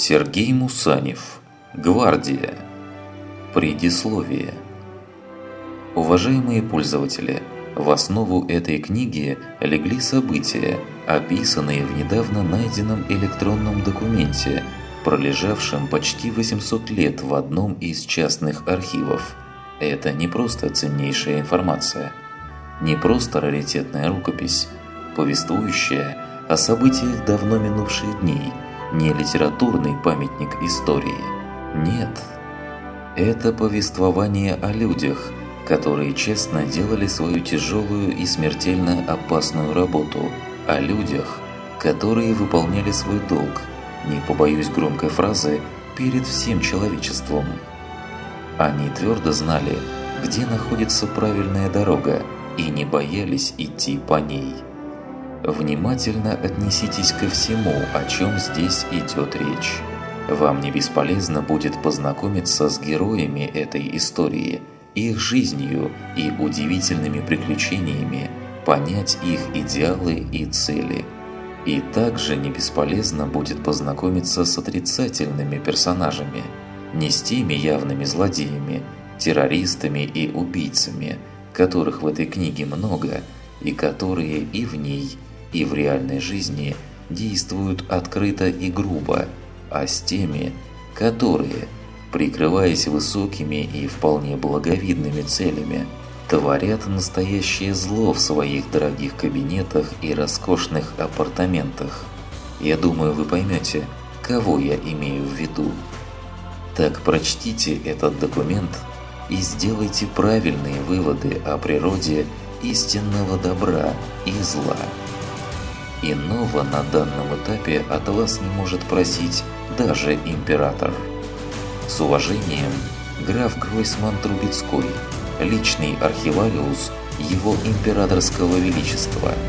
Сергей Мусанев. Гвардия. Предисловие. Уважаемые пользователи, в основу этой книги легли события, описанные в недавно найденном электронном документе, пролежавшем почти 800 лет в одном из частных архивов. Это не просто ценнейшая информация, не просто раритетная рукопись, повествующая о событиях давно минувших дней – не литературный памятник истории. Нет. Это повествование о людях, которые честно делали свою тяжелую и смертельно опасную работу, о людях, которые выполняли свой долг, не побоюсь громкой фразы, перед всем человечеством. Они твердо знали, где находится правильная дорога, и не боялись идти по ней. Внимательно отнеситесь ко всему, о чем здесь идет речь. Вам не бесполезно будет познакомиться с героями этой истории, их жизнью и удивительными приключениями, понять их идеалы и цели. И также не бесполезно будет познакомиться с отрицательными персонажами, не с теми явными злодеями, террористами и убийцами, которых в этой книге много и которые и в ней – и в реальной жизни действуют открыто и грубо, а с теми, которые, прикрываясь высокими и вполне благовидными целями, творят настоящее зло в своих дорогих кабинетах и роскошных апартаментах. Я думаю, вы поймете, кого я имею в виду. Так прочтите этот документ и сделайте правильные выводы о природе истинного добра и зла. Иного на данном этапе от вас не может просить даже император. С уважением, граф Гройсман Трубецкой, личный архивариус его императорского величества –